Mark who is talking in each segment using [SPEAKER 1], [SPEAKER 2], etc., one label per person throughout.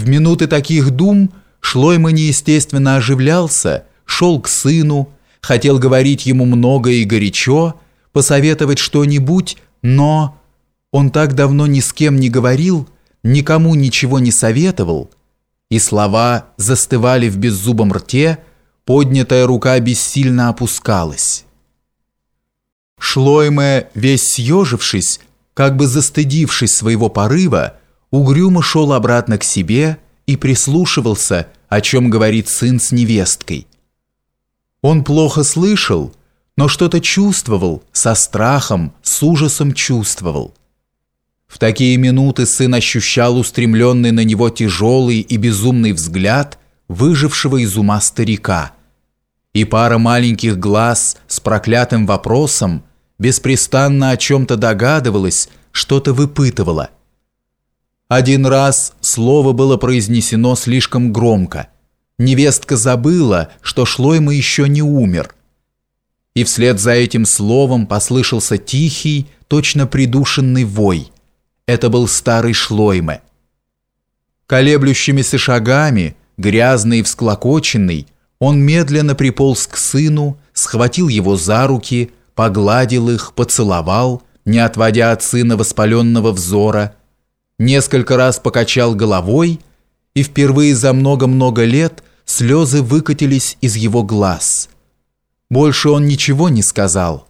[SPEAKER 1] В минуты таких дум Шлойма неестественно оживлялся, шел к сыну, хотел говорить ему много и горячо, посоветовать что-нибудь, но он так давно ни с кем не говорил, никому ничего не советовал, и слова застывали в беззубом рте, поднятая рука бессильно опускалась. Шлойме, весь съежившись, как бы застыдившись своего порыва, угрюмо шел обратно к себе и прислушивался, о чем говорит сын с невесткой. Он плохо слышал, но что-то чувствовал, со страхом, с ужасом чувствовал. В такие минуты сын ощущал устремленный на него тяжелый и безумный взгляд выжившего из ума старика. И пара маленьких глаз с проклятым вопросом беспрестанно о чем-то догадывалась, что-то выпытывала. Один раз слово было произнесено слишком громко. Невестка забыла, что Шлойма еще не умер. И вслед за этим словом послышался тихий, точно придушенный вой – это был старый Шлойме. Колеблющимися шагами, грязный и всклокоченный, он медленно приполз к сыну, схватил его за руки, погладил их, поцеловал, не отводя от сына воспаленного взора, несколько раз покачал головой, и впервые за много-много лет слезы выкатились из его глаз. Больше он ничего не сказал.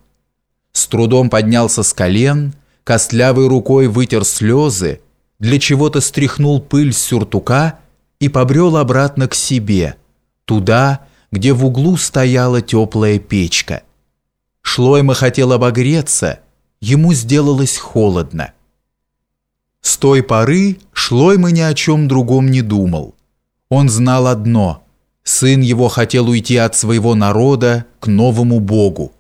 [SPEAKER 1] С трудом поднялся с колен, костлявой рукой вытер слезы, для чего-то стряхнул пыль с сюртука и побрел обратно к себе, туда, где в углу стояла теплая печка. Шлойма хотел обогреться, ему сделалось холодно. С той поры Шлойма ни о чем другом не думал. Он знал одно – сын его хотел уйти от своего народа к новому Богу.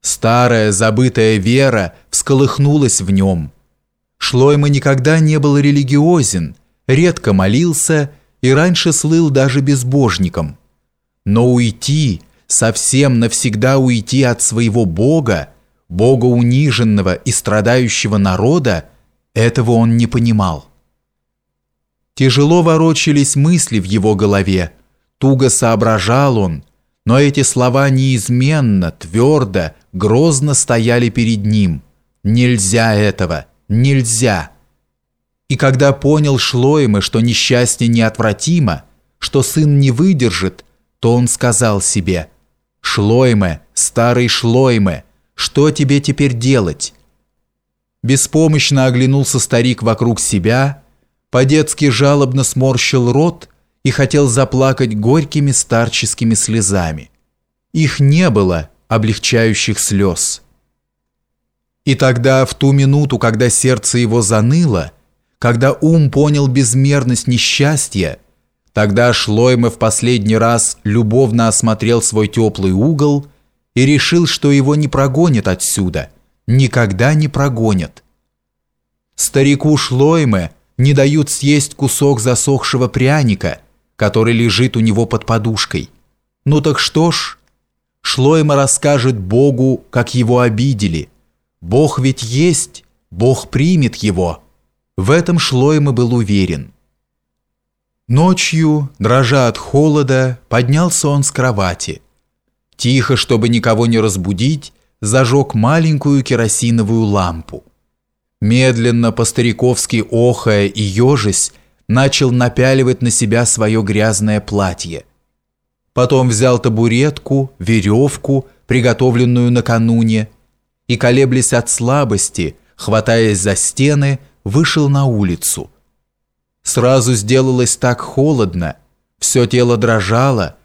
[SPEAKER 1] Старая забытая вера всколыхнулась в нем. Шлойма никогда не был религиозен, редко молился и раньше слыл даже безбожником. Но уйти, совсем навсегда уйти от своего Бога, Бога униженного и страдающего народа, этого он не понимал. Тяжело ворочались мысли в его голове, туго соображал он, но эти слова неизменно, твердо, грозно стояли перед ним. Нельзя этого, нельзя. И когда понял Шлойме, что несчастье неотвратимо, что сын не выдержит, то он сказал себе, «Шлойме, старый Шлойме, что тебе теперь делать?» Беспомощно оглянулся старик вокруг себя, по-детски жалобно сморщил рот и хотел заплакать горькими старческими слезами. Их не было, облегчающих слез. И тогда, в ту минуту, когда сердце его заныло, когда ум понял безмерность несчастья, тогда Шлойме в последний раз любовно осмотрел свой теплый угол и решил, что его не прогонят отсюда, никогда не прогонят. Старику Шлойме не дают съесть кусок засохшего пряника – который лежит у него под подушкой. Ну так что ж, Шлойма расскажет Богу, как его обидели. Бог ведь есть, Бог примет его. В этом Шлойма был уверен. Ночью, дрожа от холода, поднялся он с кровати. Тихо, чтобы никого не разбудить, зажег маленькую керосиновую лампу. Медленно, по-стариковски охая и ежась, начал напяливать на себя свое грязное платье. Потом взял табуретку, веревку, приготовленную накануне, и, колеблясь от слабости, хватаясь за стены, вышел на улицу. Сразу сделалось так холодно, все тело дрожало,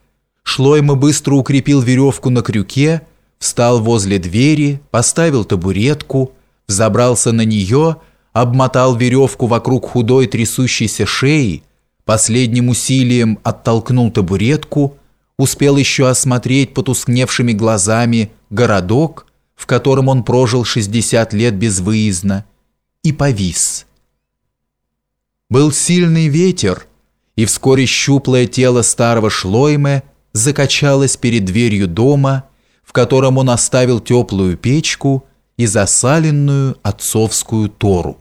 [SPEAKER 1] Шлойма быстро укрепил веревку на крюке, встал возле двери, поставил табуретку, взобрался на нее обмотал веревку вокруг худой трясущейся шеи, последним усилием оттолкнул табуретку, успел еще осмотреть потускневшими глазами городок, в котором он прожил 60 лет безвыездно, и повис. Был сильный ветер, и вскоре щуплое тело старого Шлойме закачалось перед дверью дома, в котором он оставил теплую печку и засаленную отцовскую тору.